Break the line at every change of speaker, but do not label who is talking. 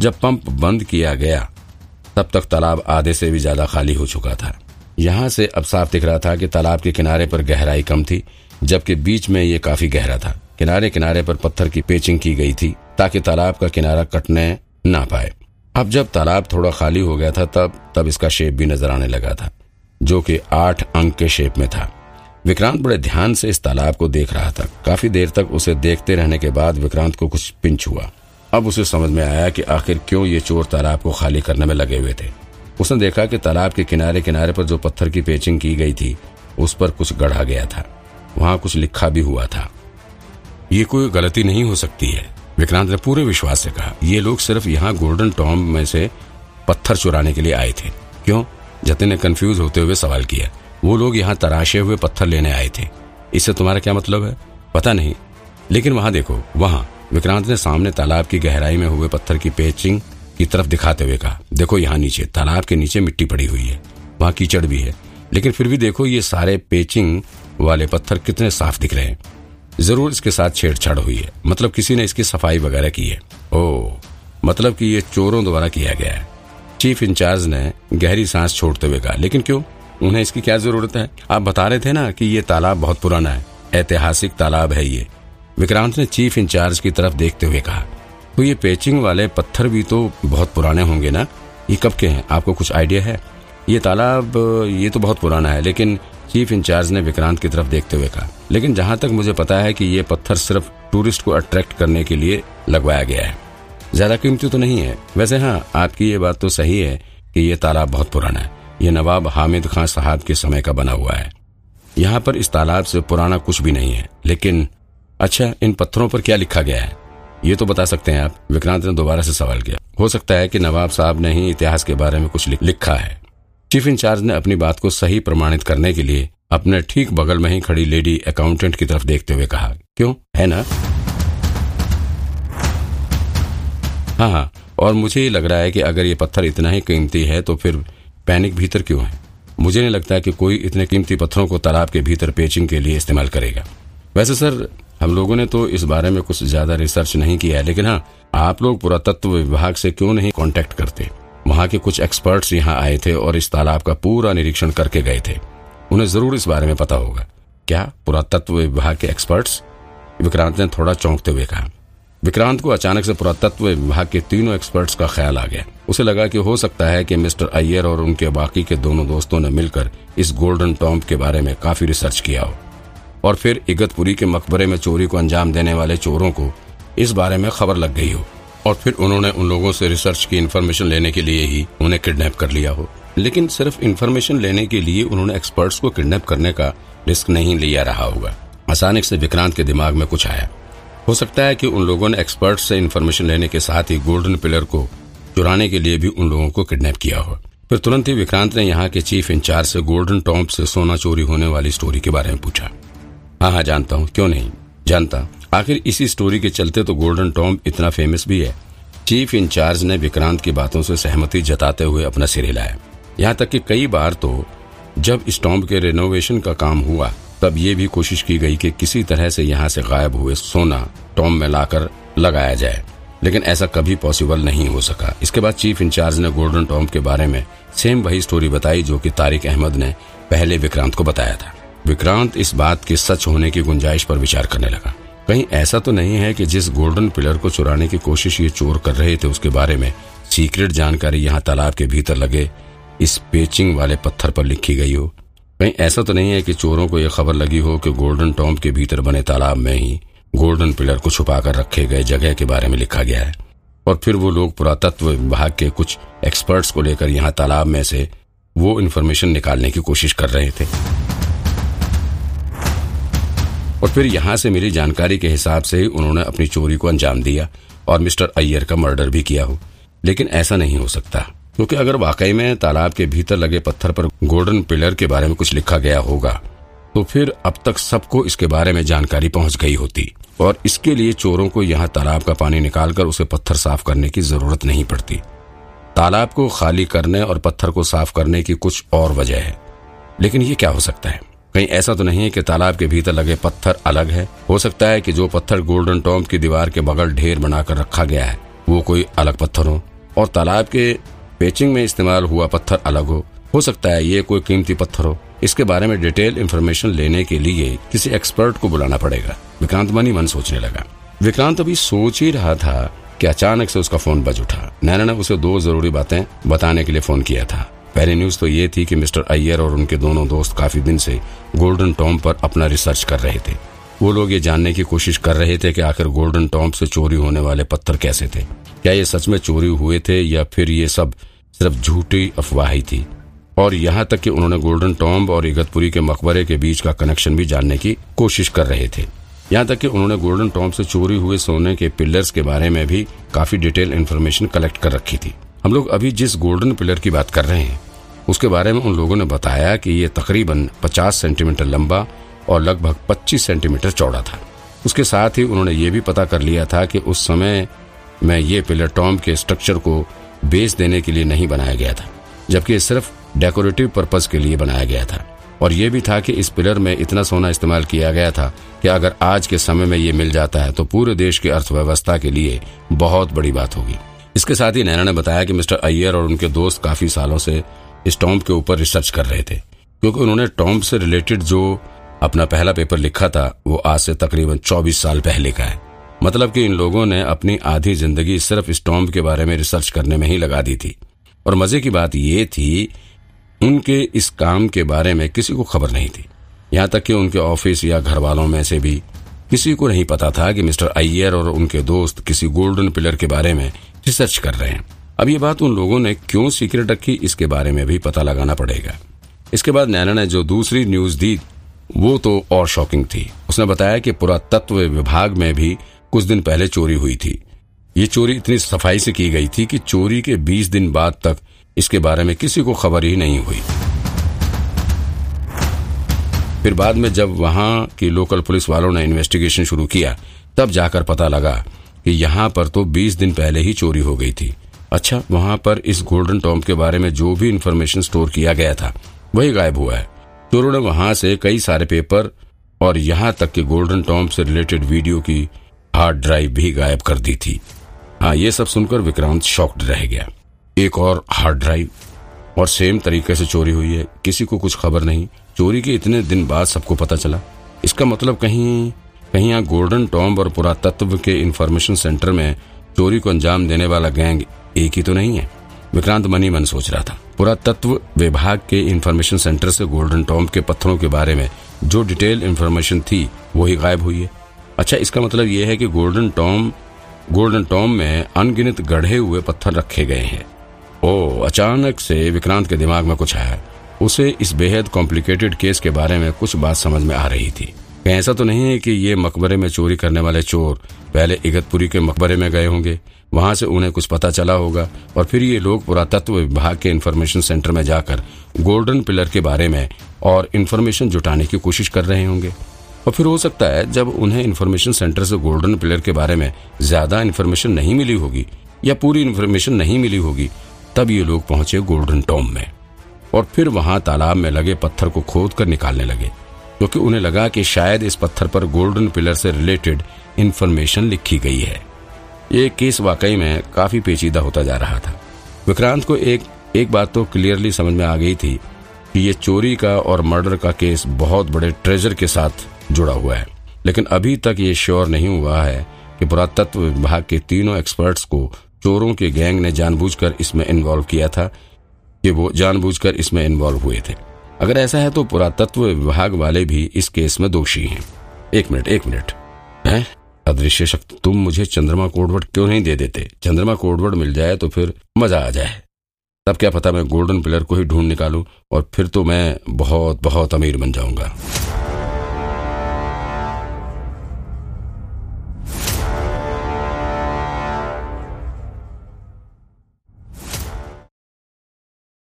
जब पंप बंद किया गया, तब तक तालाब आधे से भी ज़्यादा खाली हो चुका था। यहाँ से अब साफ़ दिख रहा था कि तालाब के किनारे पर गहराई कम थी, जबकि बीच में ये काफ़ी गहरा था। किनारे किनारे पर पत्थर की पेचिंग की गई थी, ताकि तालाब का किनारा कटने ना पाए। अब जब तालाब थोड़ा खाली हो गया था, तब तब इसका शेप भी नज़र आने लगा था, जो कि आठ अंक के शेप में था। विक्रांत बड़े ध्यान से इस तालाब को देख रहा था। काफ़ी देर तक उसे देखते रहने के बाद विक्रांत को कुछ पिंच हुआ। अब उसे समझ में आया कि आखिर क्यों ये चोर तालाब को खाली करने में लगे हुए थे। उसने देखा कि तालाब के किनारे किनारे पर जो पत्थर की पेचिंग की गई थी, उस पर कुछ गढ़ा गया था। वहाँ कुछ लिखा भी हुआ था। ये कोई गलती नहीं हो सकती है, विक्रांत ने पूरे विश्वास से कहा। ये लोग सिर्फ़ यहाँ गोल्डन टॉम में से पत्थर चुराने के लिए आए थे। क्यों? जतिन ने कंफ्यूज होते हुए सवाल किया। वो लोग यहाँ तराशे हुए पत्थर लेने आए थे। इससे तुम्हारा क्या मतलब है? पता नहीं। लेकिन वहाँ देखो, वहाँ विक्रांत ने सामने तालाब की गहराई में हुए पत्थर की पेचिंग की तरफ़ दिखाते हुए कहा, देखो यहाँ नीचे, तालाब के नीचे मिट्टी पड़ी हुई है, वहाँ कीचड़ भी है, लेकिन फिर भी देखो ये सारे पेचिंग वाले पत्थर कितने साफ़ दिख रहे हैं। ज़रूर इसके साथ छेड़छाड़ हुई है मतलब किसी ने इसकी सफ़ाई वगैरह की है। ओ मतलब कि ये चोरों द्वारा किया गया है। चीफ इंचार्ज ने गहरी सांस छोड़ते हुए कहा, लेकिन क्यों? उन्हें इसकी क्या ज़रूरत है? आप बता रहे थे ना कि ये तालाब बहुत पुराना है, ऐतिहासिक तालाब है ये। विक्रांत ने चीफ इंचार्ज की तरफ़ देखते हुए कहा तो ये पेचिंग वाले पत्थर भी तो बहुत पुराने होंगे ना? ये कब के हैं? आपको कुछ आइडिया है? ये तालाब, ये तो बहुत पुराना है, लेकिन चीफ इंचार्ज ने विक्रांत की तरफ़ देखते हुए कहा, लेकिन जहाँ तक मुझे पता है कि ये पत्थर सिर्फ़ टूरिस्ट को अट्रैक्ट करने के लिए लगवाया गया है। ज़्यादा कीमती तो नहीं है। वैसे हाँ आपकी ये बात तो सही है कि ये तालाब बहुत पुराना है। ये नवाब हामिद खान साहब के समय का बना हुआ है। यहाँ पर इस तालाब से पुराना कुछ भी नहीं है, लेकिन अच्छा इन पत्थरों पर क्या लिखा गया है? ये तो बता सकते हैं आप। विक्रांत ने दोबारा से सवाल किया। हो सकता है कि नवाब साहब ने ही इतिहास के बारे में कुछ लिखा है। चीफ इंचार्ज ने अपनी बात को सही प्रमाणित करने के लिए अपने ठीक बगल में ही खड़ी लेडी अकाउंटेंट की तरफ़ देखते हुए कहा। क्यों? है ना? हाँ हाँ। और मुझे ये लग रहा है कि अगर ये पत्थर इतना ही कीमती है तो फिर पैनिक भीतर क्यों है? मुझे नहीं लगता कि कोई इतने कीमती पत्थरों को तालाब के भीतर पेचिंग के लिए इस्तेमाल करेगा। वैसे सर हम लोगों ने तो इस बारे में कुछ ज़्यादा रिसर्च नहीं किया है, लेकिन हाँ आप लोग पुरातत्व विभाग से क्यों नहीं कांटेक्ट करते? वहाँ के कुछ एक्सपर्ट्स यहाँ आए थे और इस तालाब का पूरा निरीक्षण करके गए थे। उन्हें ज़रूर इस बारे में पता होगा। क्या पुरातत्व विभाग के एक्सपर्ट्स विक्रांत ने थोड़ा चौंकते हुए कहा। विक्रांत को अचानक से पुरातत्व विभाग के तीनों एक्सपर्ट्स का ख्याल आ गया। उसे लगा कि हो सकता है कि मिस्टर अय्यर और उनके बाकी के दोनों दोस्तों ने मिलकर इस गोल्डन टॉम्प के बारे में काफ़ी रिसर्च किया हो। और फिर इगतपुरी के मकबरे में चोरी को अंजाम देने वाले चोरों को इस बारे में खबर लग गई हो। और फिर उन्होंने उन लोगों से रिसर्च की इन्फॉर्मेशन लेने के लिए ही उन्हें किडनैप कर लिया हो। लेकिन सिर्फ़ इन्फॉर्मेशन लेने के लिए उन्होंने एक्सपर्ट्स को किडनैप करने का रिस्क नहीं लिया रहा होगा। अचानक से विक्रांत के दिमाग में कुछ आया। हो सकता है कि उन लोगों ने एक्सपर्ट से इन्फॉर्मेशन लेने के साथ ही गोल्डन पिलर को चुराने के लिए भी उन लोगों को किडनैप किया हो। फिर तुरंत ही विक्रांत ने यहाँ के चीफ इंचार्ज से गोल्डन टॉम्प से सोना चोरी होने वाली स्टोरी के बारे में पूछा। हाँ हाँ जानता हूँ। क्यों नहीं? जानता। आखिर इसी स्टोरी के चलते तो गोल्डन टॉम इतना फ़ेमस भी है। चीफ इंचार्ज ने विक्रांत की बातों से सहमति जताते हुए अपना सिर हिलाया। यहाँ तक कि कई बार तो जब इस टॉम्ब के रेनोवेशन का काम हुआ, तब ये भी कोशिश की गई कि किसी तरह से यहाँ से गायब हुए सोना टॉम्ब में लाकर लगाया जाए। लेकिन ऐसा कभी पॉसिबल नहीं हो सका। इसके बाद चीफ इंचार्ज ने गोल्डन टॉम्ब के बारे में सेम वही स्टोरी बताई जो कि तारिक अहमद ने पहले विक्रांत को बताया था। विक्रांत इस बात के सच होने की गुंजाइश पर विचार करने लगा। कहीं ऐसा तो नहीं है कि जिस गोल्डन पिलर को चुराने की कोशिश ये चोर कर रहे थे उसके बारे में सीक्रेट जानकारी यहाँ तालाब के भीतर लगे, इस पेचिंग वाले पत्थर पर लिखी गई हो। कहीं ऐसा तो नहीं है कि चोरों को यह खबर लगी हो कि गोल्डन टॉम्ब के भीतर बने तालाब में ही गोल्डन पिलर को छुपा कर रखे गए जगह के बारे में लिखा गया है। और फिर वो लोग पुरातत्व विभाग के कुछ एक्सपर्ट्स को लेकर यहाँ तालाब में से वो इन्फॉर्मेशन निकालने की कोशिश कर रहे थे। और फिर यहाँ से मिली जानकारी के हिसाब से ही उन्होंने अपनी चोरी को अंजाम दिया और मिस्टर अय्यर का मर्डर भी किया हो। लेकिन ऐसा नहीं हो सकता, क्योंकि अगर वाकई में तालाब के भीतर लगे पत्थर पर गोल्डन पिलर के बारे में कुछ लिखा गया होगा तो फिर अब तक सबको इसके बारे में जानकारी पहुँच गई होती। और इसके लिए चोरों को यहाँ तालाब का पानी निकालकर उसे पत्थर साफ़ करने की ज़रूरत नहीं पड़ती। तालाब को खाली करने और पत्थर को साफ़ करने की कुछ और वजह है। लेकिन ये क्या हो सकता है? कहीं ऐसा तो नहीं है कि तालाब के भीतर लगे पत्थर अलग है? हो सकता है कि जो पत्थर गोल्डन टॉम्ब की दीवार के बगल ढेर बनाकर रखा गया है, वो कोई अलग पत्थर हो? और तालाब के पेचिंग में इस्तेमाल हुआ पत्थर अलग हो? हो सकता है ये कोई कीमती पत्थर हो? इसके बारे में डिटेल इन्फॉर्मेशन लेने के लिए किसी एक्सपर्ट को बुलाना पड़ेगा। विक्रांत मनी मन सोचने लगा। विक्रांत अभी सोच ही रहा था कि अचानक से उसका फ़ोन बज उठा। नैना ने उसे दो ज़रूरी बातें बताने के लिए फ़ोन किया था। पहली न्यूज़ तो ये थी कि मिस्टर अय्यर और उनके दोनों दोस्त काफ़ी दिन से गोल्डन टॉम पर अपना रिसर्च कर रहे थे। वो लोग ये जानने की कोशिश कर रहे थे कि आखिर गोल्डन टॉम से चोरी होने वाले पत्थर कैसे थे। क्या ये सच में चोरी हुए थे या फिर ये सब सिर्फ़ झूठी अफवाह ही थी? और यहाँ तक कि उन्होंने गोल्डन टॉम्ब और इगतपुरी के मकबरे के बीच का कनेक्शन भी जानने की कोशिश कर रहे थे। यहाँ तक कि उन्होंने गोल्डन टॉम्ब से चोरी हुए सोने के पिलर्स के बारे में भी काफ़ी डिटेल इन्फॉर्मेशन कलेक्ट कर रखी थी। हम लोग अभी जिस गोल्डन पिलर की बात कर रहे हैं, उसके बारे में उन लोगों ने बताया कि ये तकरीबन 50 सेंटीमीटर लंबा और लगभग 25 सेंटीमीटर चौड़ा था। उसके साथ ही उन्होंने ये भी पता कर लिया था कि उस समय में ये पिलर टॉम के स्ट्रक्चर को बेस देने के लिए नहीं बनाया गया था, जबकि सिर्फ़ डेकोरेटिव पर्पज के लिए बनाया गया था। और ये भी था कि इस पिलर में इतना सोना इस्तेमाल किया गया था कि अगर आज के समय में ये मिल जाता है तो पूरे देश की अर्थव्यवस्था के लिए बहुत बड़ी बात होगी। इसके साथ ही नैना ने बताया कि मिस्टर अय्यर और उनके दोस्त काफ़ी सालों से इस टॉम्ब के ऊपर रिसर्च कर रहे थे, क्योंकि उन्होंने टॉम्ब से रिलेटेड जो अपना पहला पेपर लिखा था, वो आज से तकरीबन 24 साल पहले का है। मतलब कि इन लोगों ने अपनी आधी ज़िंदगी सिर्फ़ इस टॉम्ब के बारे में रिसर्च करने में ही लगा दी थी। और मज़े की बात ये थी, उनके इस काम के बारे में किसी को खबर नहीं थी। यहाँ तक कि उनके ऑफ़िस या घर वालों में से भी किसी को नहीं पता था कि मिस्टर अय्यर और उनके दोस्त किसी गोल्डन पिलर के बारे में रिसर्च कर रहे हैं। अब ये बात उन लोगों ने क्यों सीक्रेट रखी, इसके बारे में भी पता लगाना पड़ेगा। इसके बाद नैना ने जो दूसरी न्यूज़ दी, वो तो और शॉकिंग थी। उसने बताया कि पुरातत्व विभाग में भी कुछ दिन पहले चोरी हुई थी। ये चोरी इतनी सफ़ाई से की गई थी कि चोरी के 20 दिन बाद तक इसके बारे में किसी को खबर ही नहीं हुई। फिर बाद में जब वहाँ की लोकल पुलिस वालों ने इन्वेस्टिगेशन शुरू किया, तब जाकर पता लगा कि यहाँ पर तो 20 दिन पहले ही चोरी हो गई थी। अच्छा वहाँ पर इस गोल्डन टॉम्ब के बारे में जो भी इन्फॉर्मेशन स्टोर किया गया था, वही गायब हुआ है। चोरों ने वहाँ से कई सारे पेपर और यहाँ तक कि गोल्डन टॉम्ब से रिलेटेड वीडियो की हार्ड ड्राइव भी गायब कर दी थी। हाँ ये सब सुनकर विक्रांत शॉक्ड रह गया। एक और हार्ड ड्राइव और सेम तरीके से चोरी हुई है। किसी को कुछ खबर नहीं। चोरी के इतने दिन बाद सबको पता चला। इसका मतलब कहीं कहीं यहाँ गोल्डन टॉम्ब और पुरातत्व के इन्फॉर्मेशन सेंटर में चोरी को अंजाम देने वाला गैंग एक ही तो नहीं है। विक्रांत मनी मन सोच रहा था। पुरातत्व विभाग के इन्फॉर्मेशन सेंटर से गोल्डन टॉम्ब के पत्थरों के बारे में जो डिटेल इन्फॉर्मेशन थी, वही गायब हुई है। अच्छा इसका मतलब ये है कि गोल्डन टॉम्ब गोल्डन टॉम्ब में अनगिनत गढ़े हुए पत्थर रखे गए हैं। ओ, अचानक से विक्रांत के दिमाग में कुछ आया। उसे इस बेहद कॉम्प्लिकेटेड केस के बारे में कुछ बात समझ में आ रही थी। ऐसा तो नहीं है कि ये मकबरे में चोरी करने वाले चोर पहले इगतपुरी के मकबरे में गए होंगे। वहाँ से उन्हें कुछ पता चला होगा और फिर ये लोग पुरातत्व विभाग के इन्फॉर्मेशन सेंटर में जाकर गोल्डन पिलर के बारे में और इन्फॉर्मेशन जुटाने की कोशिश कर रहे होंगे। और फिर हो सकता है जब उन्हें इन्फॉर्मेशन सेंटर से गोल्डन पिलर के बारे में ज़्यादा इन्फॉर्मेशन नहीं मिली होगी या पूरी इन्फॉर्मेशन नहीं मिली होगी, तब ये लोग पहुँचे गोल्डन टॉम में। और फिर वहाँ तालाब में लगे पत्थर को खोद कर निकालने लगे। क्योंकि उन्हें लगा कि शायद इस पत्थर पर गोल्डन पिलर से रिलेटेड इन्फॉर्मेशन लिखी गई है। ये केस वाकई में काफ़ी पेचीदा होता जा रहा था। विक्रांत को एक एक बात तो क्लियरली समझ में आ गई थी कि ये चोरी का और मर्डर का केस बहुत बड़े ट्रेजर के साथ जुड़ा हुआ है। लेकिन अभी तक ये श्योर नहीं हुआ है कि पुरातत्व विभाग के तीनों एक्सपर्ट्स को चोरों के गैंग ने जानबूझकर इसमें इन्वॉल्व किया था कि वो, जानबूझकर इसमें इन्वॉल्व हुए थे। अगर ऐसा है तो पुरातत्व विभाग वाले भी इस केस में दोषी हैं। एक मिनट एक मिनट। है? अदृश्य शक्ति, तुम मुझे चंद्रमा कोडवर्ड क्यों नहीं दे देते? चंद्रमा कोडवर्ड मिल जाए तो फिर मज़ा आ जाए। तब क्या पता मैं गोल्डन पिलर को ही ढूंढ निकालू और फिर तो मैं बहुत बहुत अमीर बन जाऊँगा।